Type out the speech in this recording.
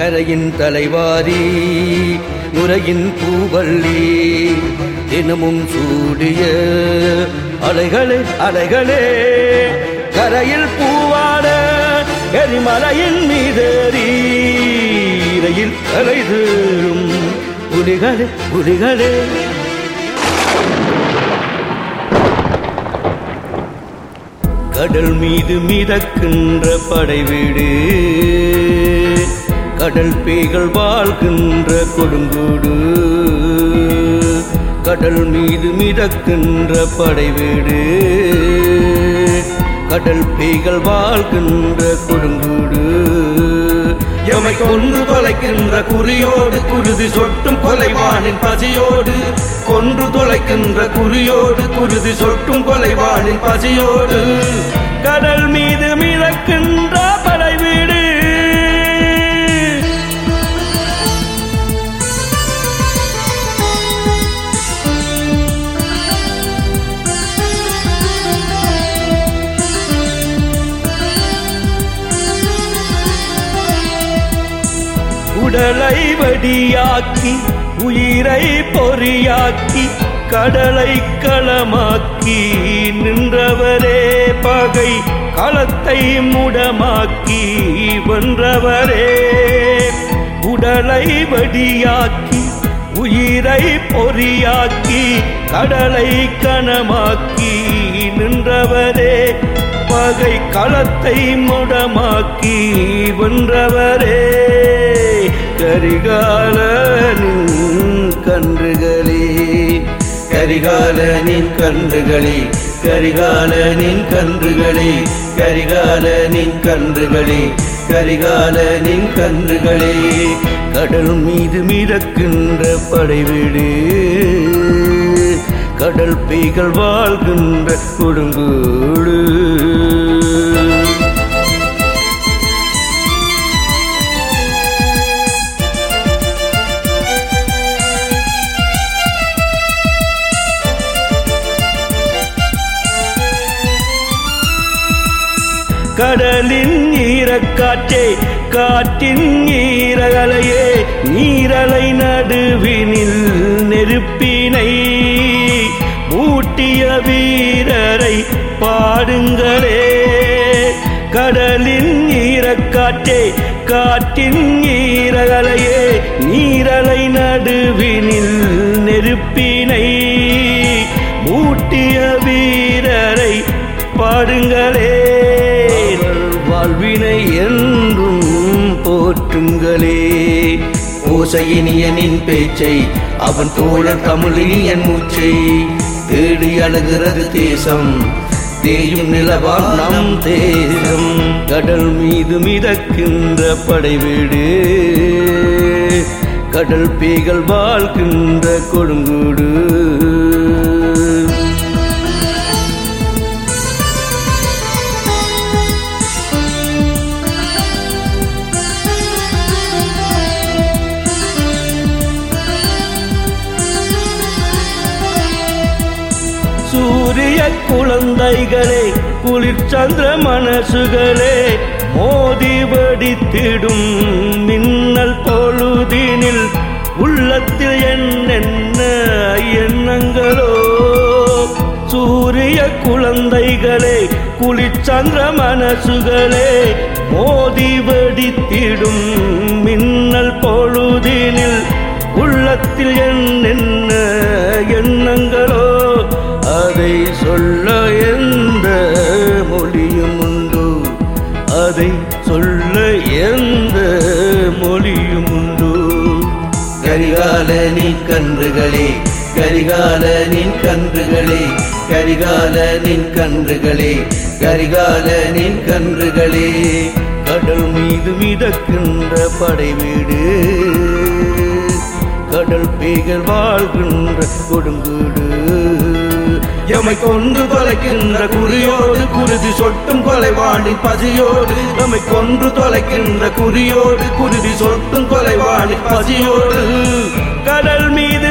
கரையின் தலைவாரி நுரையின் பூவள்ளி தினமும் சூடிய அலைகளே அலைகளே. கரையில் பூவாட எரிமலையின் மீதேறி இரையில் அலை தேரும் புலிகளே புலிகளே. கடல் மீது மிதக்கின்ற படைவீடு கடல் பேய்கள் வாழ்கின்ற கொடுங்கூடு. கடல் மீது மிதக்கின்ற படைவீடு. கடல் பேய்கள் வாழ்கின்ற கொடுங்கூடு. எமை கொன்று தொலைக்கின்ற குறியோடு குருதி சொட்டும் கொலைவானின் பசியோடு. கொன்று தொலைக்கின்ற குறியோடு குருதி சொட்டும் கொலைவானின் பசியோடு. கடல் மீது மிதக்கின்ற உடலை வடியாக்கி உயிரை பொறியாக்கி கடலை களமாக்கி நின்றவரே பகை களத்தை முடமாக்கி வென்றவரே. உடலை வடியாக்கி உயிரை பொறியாக்கி கடலை கணமாக்கி நின்றவரே பகை களத்தை முடமாக்கி வென்றவர். கரிகாலனின் கன்றுகளே கரிகாலனின் கன்றுகளே கரிகாலனின் கன்றுகளே கரிகாலனின் கன்றுகளே. கரிகாலனின் கன்றுகளே கடல் மீது மிதக்கின்ற படைவீடு கடல் பீகள் வாழ்கின்ற கொடுங்கூடு. கடலின் ஈரக்காற்றே காற்றின் ஈரகலையே நீரலை நடுவினில் நெருப்பினை ஊட்டிய வீரரை பாடுங்களே. கடலின் ஈரக்காற்றே காற்றின் ஈரகலையே அன்பினை என்றும் போற்றுங்களே. ஓசையினியனின் பேச்சை அவன் தோழர் தமிழினியன் மூச்சை தேடி அழுகிறது தேசம். தேயும் நிலவால் நம் தேசம். கடல் மீது மிதக்கின்ற படைவீடு. கடல் பேய்கள் வாழ்கின்ற கொடுங்கூடு. குழந்தைகளே குளிர்ச்சந்திர மனசுகளே மோதி வெடித்திடும் மின்னல் பொழுதினில் உள்ளத்தில் என்னென்ன எண்ணங்களோ. சூரிய குழந்தைகளே குளிர்ச்சந்திர மனசுகளே மோதி வெடித்திடும் மின்னல் பொழுதினில் உள்ளத்தில் என்னென்ன எண்ணங்கள். அதை சொல்ல எந்த மொழியும் உண்டு. கரிகாலனின் கன்றுகளே கரிகாலனின் கன்றுகளே கரிகாலனின் கன்றுகளே கரிகாலனின் கன்றுகளே. கடல் மீது மிதக்கின்ற படை வீடு கடல் பேய்கள் வாழ்கின்ற கொடுங்கூடு. எமை கொன்று தொலைக்கின்ற குறியோடு குருதி சொட்டும் கொலைவானின் பசியோடு. எமை கொன்று தொலைக்கின்ற குறியோடு குருதி சொட்டும் கொலைவானின் பசியோடு. கடல் மீது